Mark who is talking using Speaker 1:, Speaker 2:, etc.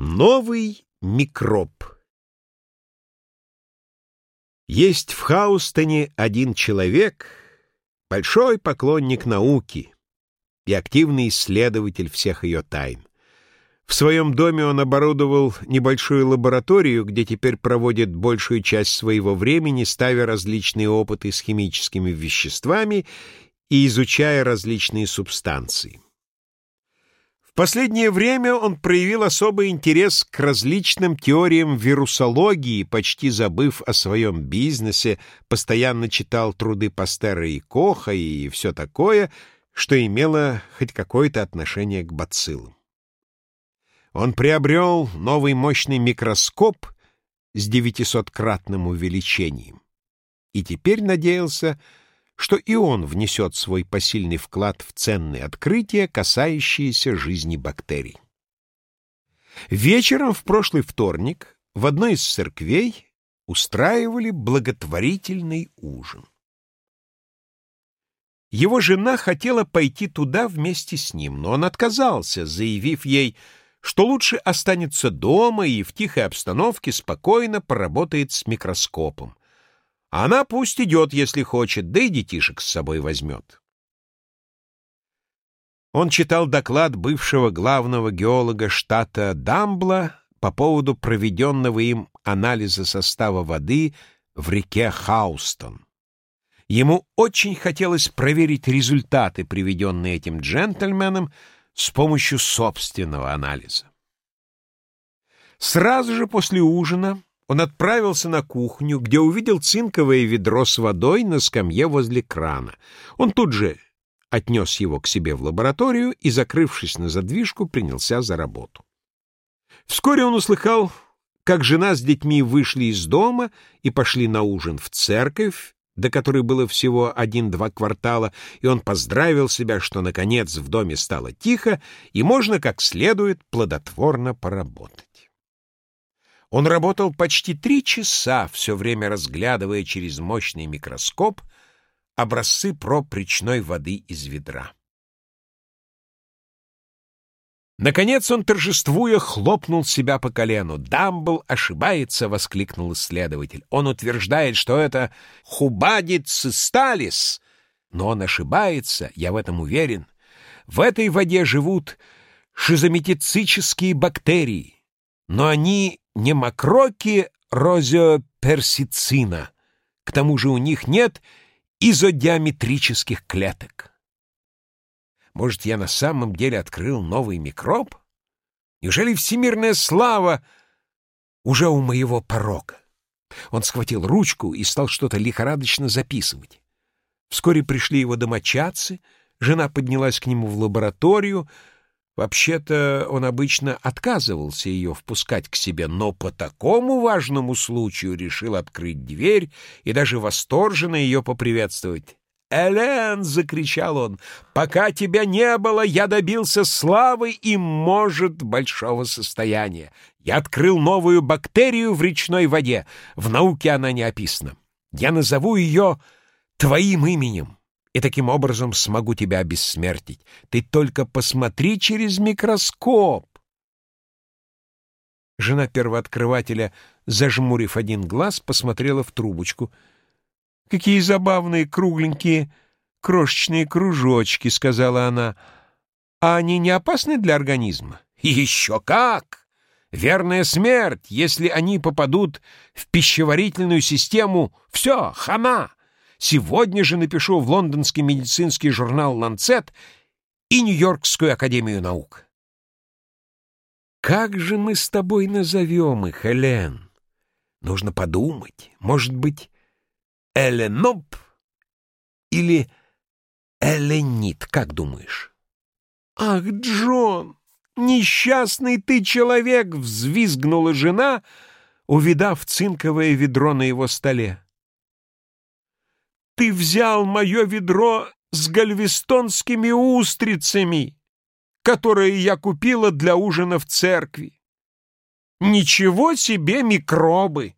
Speaker 1: Новый микроб Есть в Хаустоне один человек, большой поклонник науки и активный исследователь всех ее тайн. В своем доме он оборудовал небольшую лабораторию, где теперь проводит большую часть своего времени, ставя различные опыты с химическими веществами и изучая различные субстанции последнее время он проявил особый интерес к различным теориям вирусологии, почти забыв о своем бизнесе, постоянно читал труды Пастера и Коха и все такое, что имело хоть какое-то отношение к бациллам. Он приобрел новый мощный микроскоп с 900-кратным увеличением и теперь надеялся, что и он внесет свой посильный вклад в ценные открытия, касающиеся жизни бактерий. Вечером в прошлый вторник в одной из церквей устраивали благотворительный ужин. Его жена хотела пойти туда вместе с ним, но он отказался, заявив ей, что лучше останется дома и в тихой обстановке спокойно поработает с микроскопом. Она пусть идет, если хочет, да и детишек с собой возьмет. Он читал доклад бывшего главного геолога штата Дамбла по поводу проведенного им анализа состава воды в реке Хаустон. Ему очень хотелось проверить результаты, приведенные этим джентльменом, с помощью собственного анализа. Сразу же после ужина он отправился на кухню, где увидел цинковое ведро с водой на скамье возле крана. Он тут же отнес его к себе в лабораторию и, закрывшись на задвижку, принялся за работу. Вскоре он услыхал, как жена с детьми вышли из дома и пошли на ужин в церковь, до которой было всего один-два квартала, и он поздравил себя, что, наконец, в доме стало тихо, и можно как следует плодотворно поработать. Он работал почти три часа, все время разглядывая через мощный микроскоп образцы проб речной воды из ведра. Наконец он, торжествуя, хлопнул себя по колену. «Дамбл ошибается!» — воскликнул исследователь. «Он утверждает, что это хубадец сталис. Но он ошибается, я в этом уверен. В этой воде живут шизометицические бактерии, но они не макроки розиоперсицина. К тому же у них нет изодиаметрических клеток. Может, я на самом деле открыл новый микроб? Неужели всемирная слава уже у моего порога? Он схватил ручку и стал что-то лихорадочно записывать. Вскоре пришли его домочадцы, жена поднялась к нему в лабораторию — Вообще-то он обычно отказывался ее впускать к себе, но по такому важному случаю решил открыть дверь и даже восторженно ее поприветствовать. «Элен!» — закричал он. «Пока тебя не было, я добился славы и, может, большого состояния. Я открыл новую бактерию в речной воде. В науке она не описана. Я назову ее твоим именем и таким образом смогу тебя обессмертить. Ты только посмотри через микроскоп. Жена первооткрывателя, зажмурив один глаз, посмотрела в трубочку. «Какие забавные кругленькие крошечные кружочки», — сказала она. «А они не опасны для организма?» «Еще как! Верная смерть, если они попадут в пищеварительную систему. Все, хана!» Сегодня же напишу в лондонский медицинский журнал «Ланцет» и Нью-Йоркскую академию наук. Как же мы с тобой назовем их, Элен? Нужно подумать. Может быть, Эленоп или Эленит, как думаешь? Ах, Джон, несчастный ты человек, взвизгнула жена, увидав цинковое ведро на его столе. Ты взял мое ведро с гальвестонскими устрицами, которые я купила для ужина в церкви. Ничего себе микробы!